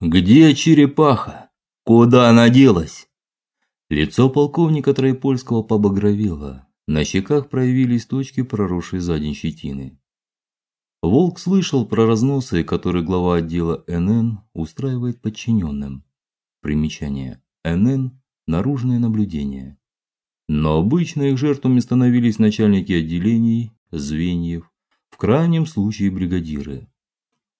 Где черепаха? Куда она делась? Лицо полковника Троепольского побагровело. На щеках проявились точки проросшей за день щетины. Волк слышал про разносы, которые глава отдела НН устраивает подчиненным. Примечание: НН наружное наблюдение. Но обычно их жертвами становились начальники отделений, звеньев, в крайнем случае бригадиры.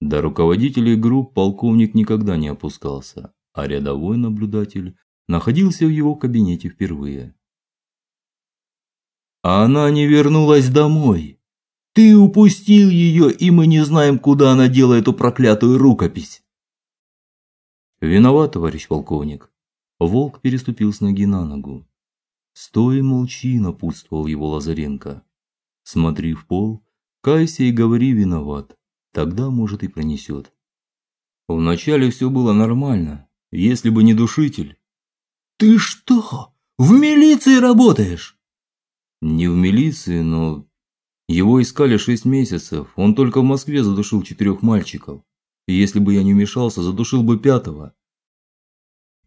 До руководителей групп полковник никогда не опускался, а рядовой наблюдатель находился в его кабинете впервые. Она не вернулась домой. Ты упустил ее, и мы не знаем, куда она дела эту проклятую рукопись. Виноват, товарищ полковник. Волк переступил с ноги на ногу. Стой молчи, напутствовал его Лазаренко. Смотри в пол, кайся и говори виноват. Тогда, может, и пронесет. Вначале все было нормально, если бы не душитель. Ты что, в милиции работаешь? Не в милиции, но его искали шесть месяцев. Он только в Москве задушил четырех мальчиков. И если бы я не вмешался, задушил бы пятого.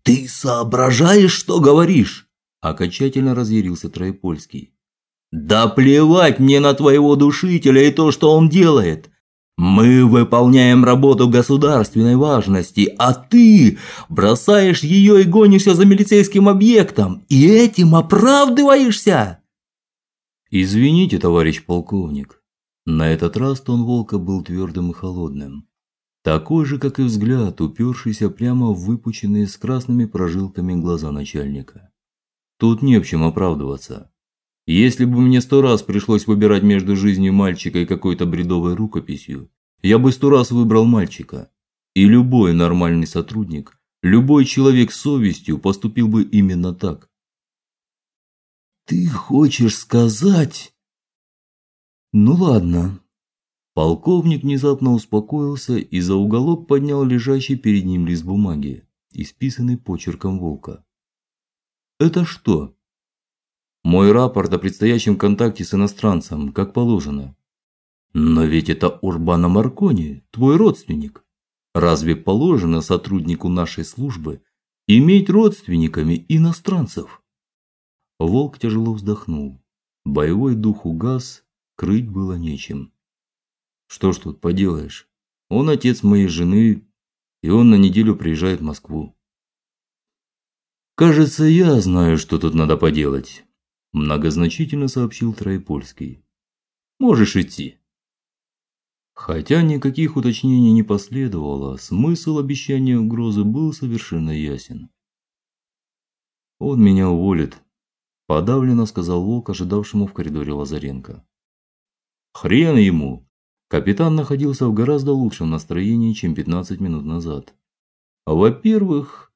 Ты соображаешь, что говоришь? окончательно разъярился Троепольский. Да плевать мне на твоего душителя и то, что он делает. Мы выполняем работу государственной важности, а ты бросаешь ее и гонишься за милицейским объектом, и этим оправдываешься. Извините, товарищ полковник. На этот раз тон Волка был твердым и холодным, такой же, как и взгляд, упершийся прямо в выпученные с красными прожилками глаза начальника. Тут не в чем оправдываться. Если бы мне сто раз пришлось выбирать между жизнью мальчика и какой-то бредовой рукописью, я бы сто раз выбрал мальчика. И любой нормальный сотрудник, любой человек с совестью поступил бы именно так. Ты хочешь сказать? Ну ладно. Полковник внезапно успокоился и за уголок поднял лежащий перед ним лист бумаги, исписанный почерком волка. Это что? Мой рапорт о предстоящем контакте с иностранцем, как положено. Но ведь это Урбано Маркони, твой родственник. Разве положено сотруднику нашей службы иметь родственниками иностранцев? Волк тяжело вздохнул. Боевой дух угас, крыть было нечем. Что ж тут поделаешь? Он отец моей жены, и он на неделю приезжает в Москву. Кажется, я знаю, что тут надо поделать многозначительно сообщил Троепольский. Можешь идти. Хотя никаких уточнений не последовало, смысл обещания угрозы был совершенно ясен. Он меня уволит, подавленно сказал Волк, ожидавшему в коридоре Лазаренко. Хрен ему. Капитан находился в гораздо лучшем настроении, чем 15 минут назад. Во-первых,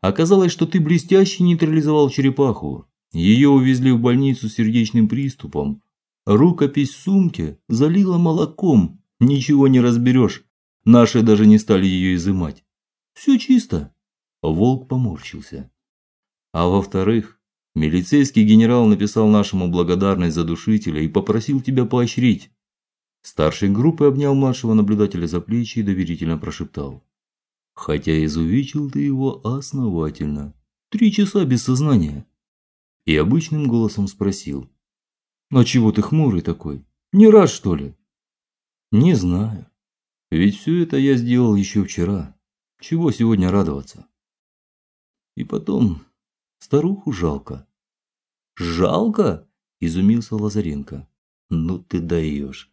оказалось, что ты блестяще нейтрализовал черепаху, ее увезли в больницу с сердечным приступом. Рукопись в сумке залила молоком. Ничего не разберешь. Наши даже не стали ее изымать. Все чисто. Волк поморщился. А во-вторых, милицейский генерал написал нашему благодарность за душителя и попросил тебя поощрить. Старший группы обнял младшего наблюдателя за плечи и доверительно прошептал: "Хотя изувечил ты его основательно. Три часа без сознания" и обычным голосом спросил: "Ну чего ты хмурый такой? Не рад, что ли?" "Не знаю. Ведь все это я сделал еще вчера. Чего сегодня радоваться?" И потом старуху жалко. "Жалко?" изумился Лазаренко. "Ну ты даешь.